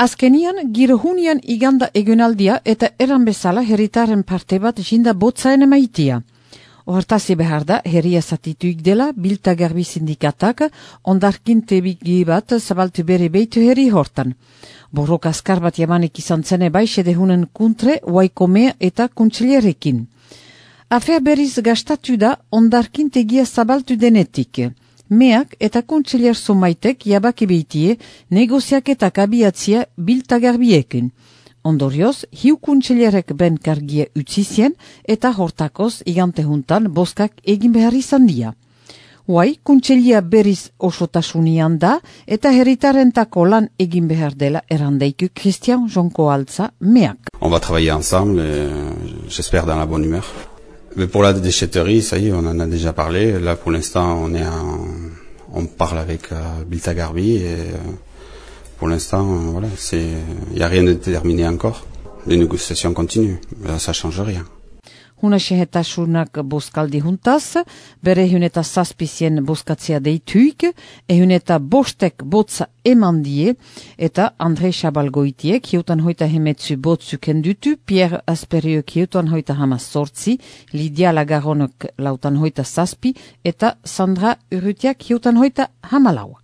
Azkenian, girohunian iganda egunaldia eta eran bezala herritaren parte bat jinda botzaen emaitia. Ohartazi behar da, herria zatituik dela, bilta garbi sindikatak, ondarkin tebigi bat zabaltu bere beitu herri hortan. Borrok askar bat jamanik izan zene bai sedehunen kuntre, waikomea eta kuntsilerekin. Afea beriz gastatu da, ondarkin tegia zabaltu denetik meak eta kontsiliar somaitek jabaki behitie negoziak eta kabiatzia biltagarbiekin. Ondorioz, hiu kontsiliarek ben kargia utzizien eta hortakoz igante juntan boskak egin behar izan dia. Huai, kontsilia beriz osotasunian da eta herritarentako lan egin behar dela erandeiku Christian Jonko Altza meak. On va travailler ensemble, j'espère dans la bonne humeur. Mais pour la déchetterie, ça y est, on en a déjà parlé. Là, pour l'instant, on est en, on parle avec euh, Bilta Garbi et euh, pour l'instant, euh, voilà, c'est, il n'y a rien de déterminé encore. Les négociations continuent. Ça change rien. Hunasehetasunak boskaldi juntaz, bere huneta zazpizien boskatzea deituik, ehuneta bostek botza eman die, eta Andre Xabalgoitiek hiutan hoita hemetzu botzu kendutu, Pierre Asperiok hiutan hoita hama sortzi, Lidia Lagaronok lautan hoita zazpi, eta Sandra Urrutiak hiutan hoita hama.